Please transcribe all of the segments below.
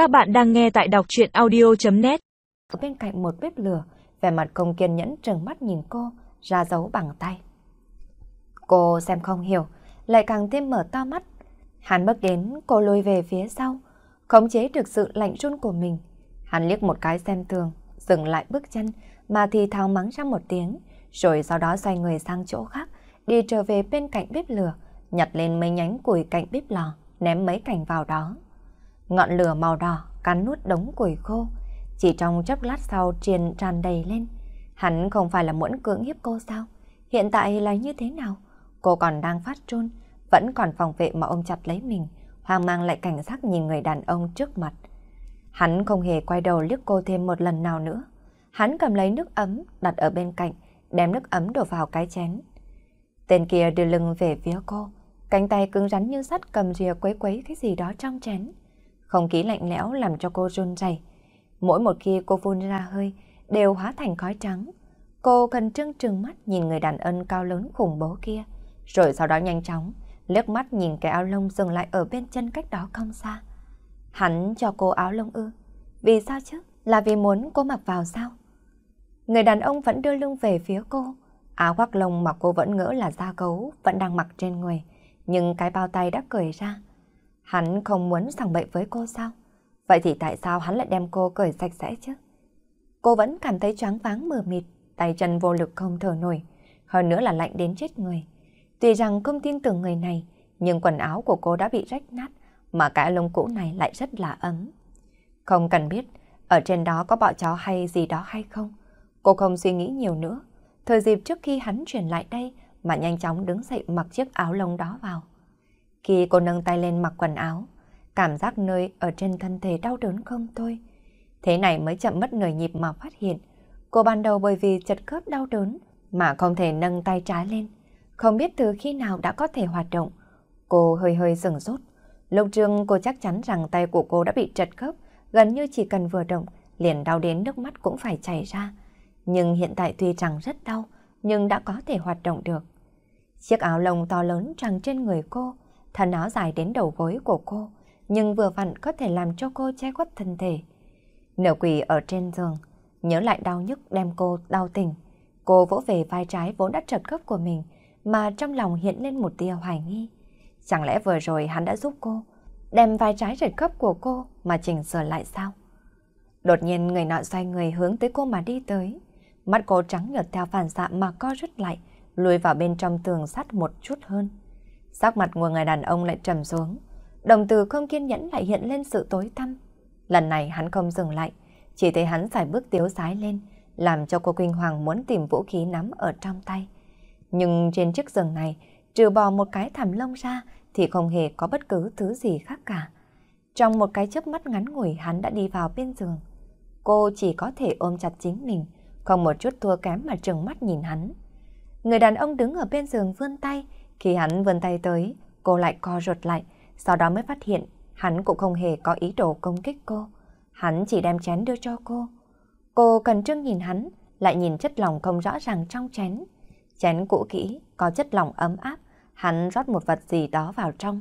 Các bạn đang nghe tại đọc chuyện audio.net Ở bên cạnh một bếp lửa, vẻ mặt không kiên nhẫn trừng mắt nhìn cô, ra dấu bằng tay. Cô xem không hiểu, lại càng thêm mở to mắt. Hắn bước đến, cô lùi về phía sau, khống chế được sự lạnh run của mình. Hắn liếc một cái xem thường, dừng lại bước chân, mà thì thào mắng ra một tiếng, rồi sau đó xoay người sang chỗ khác, đi trở về bên cạnh bếp lửa, nhặt lên mấy nhánh củi cạnh bếp lò, ném mấy cành vào đó. Ngọn lửa màu đỏ cắn nuốt đống củi khô, chỉ trong chốc lát sau truyền tràn đầy lên. Hắn không phải là muốn cưỡng hiếp cô sao? Hiện tại là như thế nào? Cô còn đang phát trôn, vẫn còn phòng vệ mà ông chặt lấy mình, hoang mang lại cảnh giác nhìn người đàn ông trước mặt. Hắn không hề quay đầu liếc cô thêm một lần nào nữa. Hắn cầm lấy nước ấm đặt ở bên cạnh, đem nước ấm đổ vào cái chén. Tên kia đưa lưng về phía cô, cánh tay cứng rắn như sắt cầm rìa quấy quấy cái gì đó trong chén. Không khí lạnh lẽo làm cho cô run rẩy. Mỗi một khi cô phun ra hơi, đều hóa thành khói trắng. Cô cần trưng trừng mắt nhìn người đàn ông cao lớn khủng bố kia, rồi sau đó nhanh chóng, liếc mắt nhìn cái áo lông dừng lại ở bên chân cách đó không xa. Hắn cho cô áo lông ư? Vì sao chứ? Là vì muốn cô mặc vào sao? Người đàn ông vẫn đưa lưng về phía cô. Áo khoác lông mà cô vẫn ngỡ là da gấu, vẫn đang mặc trên người. Nhưng cái bao tay đã cởi ra. Hắn không muốn sằng bậy với cô sao? Vậy thì tại sao hắn lại đem cô cởi sạch sẽ chứ? Cô vẫn cảm thấy choáng váng mờ mịt, tay chân vô lực không thở nổi. Hơn nữa là lạnh đến chết người. Tuy rằng không tin tưởng người này, nhưng quần áo của cô đã bị rách nát, mà cái lông cũ này lại rất là ấm. Không cần biết, ở trên đó có bọ chó hay gì đó hay không. Cô không suy nghĩ nhiều nữa. Thời dịp trước khi hắn chuyển lại đây mà nhanh chóng đứng dậy mặc chiếc áo lông đó vào. Khi cô nâng tay lên mặc quần áo, cảm giác nơi ở trên thân thể đau đớn không thôi. Thế này mới chậm mất nửa nhịp mà phát hiện. Cô ban đầu bởi vì chật khớp đau đớn mà không thể nâng tay trái lên. Không biết từ khi nào đã có thể hoạt động. Cô hơi hơi sừng sốt. Lúc trước cô chắc chắn rằng tay của cô đã bị trật khớp, gần như chỉ cần vừa động, liền đau đến nước mắt cũng phải chảy ra. Nhưng hiện tại tuy rằng rất đau, nhưng đã có thể hoạt động được. Chiếc áo lông to lớn trăng trên người cô, thân áo dài đến đầu gối của cô, nhưng vừa vặn có thể làm cho cô che khuất thân thể. Nửa quỳ ở trên giường, nhớ lại đau nhức đem cô đau tỉnh. Cô vỗ về vai trái vốn đã trật khớp của mình, mà trong lòng hiện lên một tia hoài nghi. Chẳng lẽ vừa rồi hắn đã giúp cô, đem vai trái trật khớp của cô mà chỉnh sửa lại sao? Đột nhiên người nọ xoay người hướng tới cô mà đi tới. Mắt cô trắng nhợt theo phản xạ mà co rút lại, lùi vào bên trong tường sắt một chút hơn. Sắc mặt của người đàn ông lại trầm xuống, đồng từ không kiên nhẫn lại hiện lên sự tối tăm. Lần này hắn không dừng lại, chỉ thấy hắn phải bước tiếu sái lên, làm cho cô kinh hoàng muốn tìm vũ khí nắm ở trong tay. Nhưng trên chiếc giường này, trừ bỏ một cái thảm lông ra thì không hề có bất cứ thứ gì khác cả. Trong một cái chớp mắt ngắn ngủi hắn đã đi vào bên giường. Cô chỉ có thể ôm chặt chính mình, không một chút thua kém mà trừng mắt nhìn hắn. Người đàn ông đứng ở bên giường vươn tay, khi hắn vươn tay tới, cô lại co rụt lại, sau đó mới phát hiện hắn cũng không hề có ý đồ công kích cô. Hắn chỉ đem chén đưa cho cô. Cô cần trưng nhìn hắn, lại nhìn chất lòng không rõ ràng trong chén. Chén cũ kỹ, có chất lòng ấm áp, hắn rót một vật gì đó vào trong.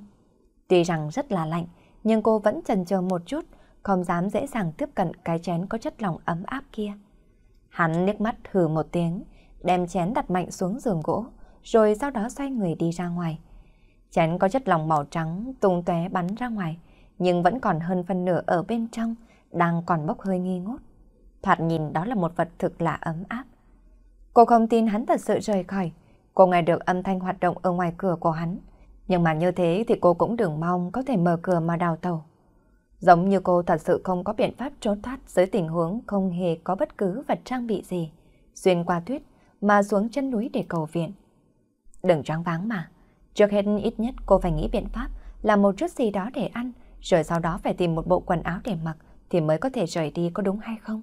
Tuy rằng rất là lạnh, nhưng cô vẫn chần chờ một chút, không dám dễ dàng tiếp cận cái chén có chất lòng ấm áp kia. Hắn liếc mắt hừ một tiếng, đem chén đặt mạnh xuống giường gỗ, rồi sau đó xoay người đi ra ngoài. Chén có chất lòng màu trắng tung tóe bắn ra ngoài, nhưng vẫn còn hơn phân nửa ở bên trong, đang còn bốc hơi nghi ngút. Thoạt nhìn đó là một vật thực là ấm áp. Cô không tin hắn thật sự rời khỏi. Cô nghe được âm thanh hoạt động ở ngoài cửa của hắn. Nhưng mà như thế thì cô cũng đừng mong có thể mở cửa mà đào tàu. Giống như cô thật sự không có biện pháp trốn thoát dưới tình huống không hề có bất cứ vật trang bị gì. Xuyên qua tuyết mà xuống chân núi để cầu viện. Đừng choáng váng mà. Trước hết ít nhất cô phải nghĩ biện pháp làm một chút gì đó để ăn, rồi sau đó phải tìm một bộ quần áo để mặc thì mới có thể rời đi có đúng hay không?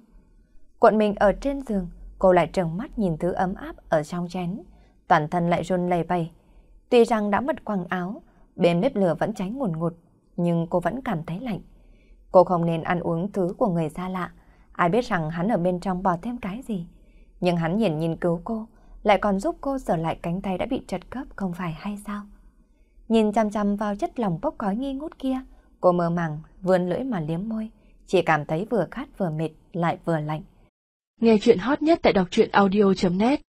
Cuộn mình ở trên giường, cô lại trừng mắt nhìn thứ ấm áp ở trong chén, toàn thân lại run lẩy bẩy. Tuy rằng đã mất quần áo, bên bếp lửa vẫn cháy ngùn ngụt, nhưng cô vẫn cảm thấy lạnh. Cô không nên ăn uống thứ của người xa lạ, ai biết rằng hắn ở bên trong bỏ thêm cái gì. Nhưng hắn nhìn nhìn cứu cô, lại còn giúp cô sửa lại cánh tay đã bị trật khớp không phải hay sao? Nhìn chăm chăm vào chất lòng bốc khói nghi ngút kia, cô mơ màng vươn lưỡi mà liếm môi, chỉ cảm thấy vừa khát vừa mệt lại vừa lạnh. Nghe chuyện hot nhất tại đọc truyện audio.net